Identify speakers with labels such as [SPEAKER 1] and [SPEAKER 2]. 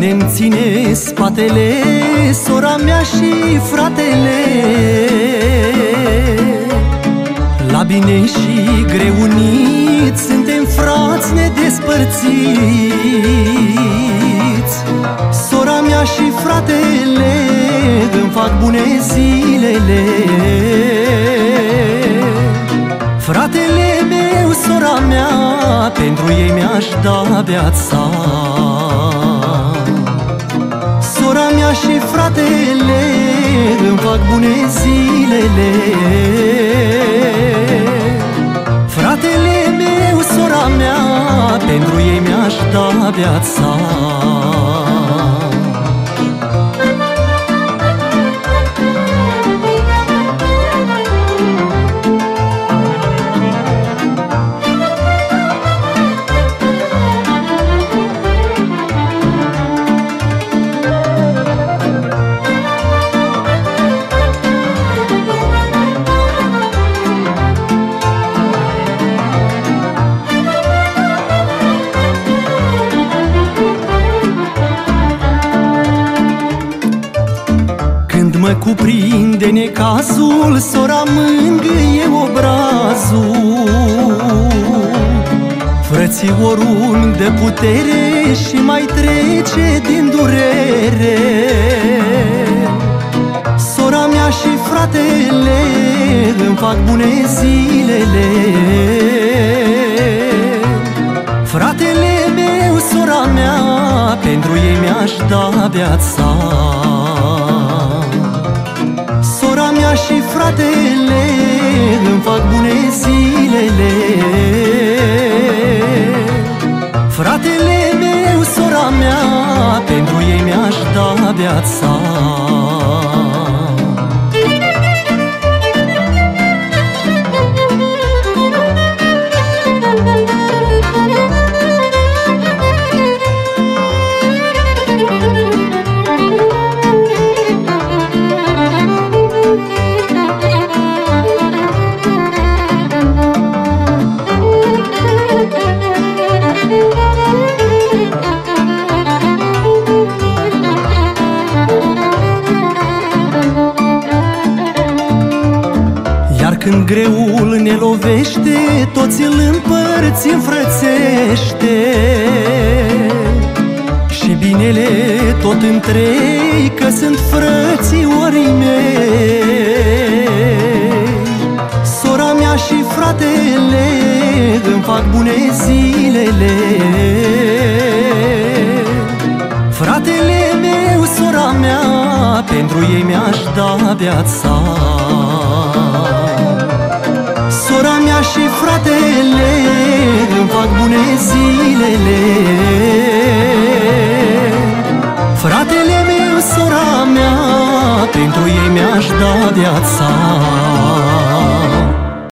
[SPEAKER 1] Cine-mi ține spatele, sora mea și fratele. La bine și greu uniți, suntem frați nedespărțiți. Sora mea și fratele îmi fac bune zilele. Fratele meu, sora mea, pentru ei mi-aș da viața și fratele îmi fac bune zilele. Fratele meu, sora mea, pentru ei mi-aș da viața mă cuprinde necazul, sora mângâie obrazul. Frățiorul de putere și mai trece din durere. Sora mea și fratele îmi fac bune zilele. Fratele meu, sora mea, pentru ei mi-aș da viața da când greul ne lovește, toți îl împărți înfrățește Și binele tot întrei, că sunt frățiorii mei. Sora mea și fratele îmi fac bune zilele. Fratele meu, sora mea, pentru ei mi-aș da viața Sora mea și fratele îmi fac bune zilele. Fratele meu, sora mea, pentru ei mi-aș da viața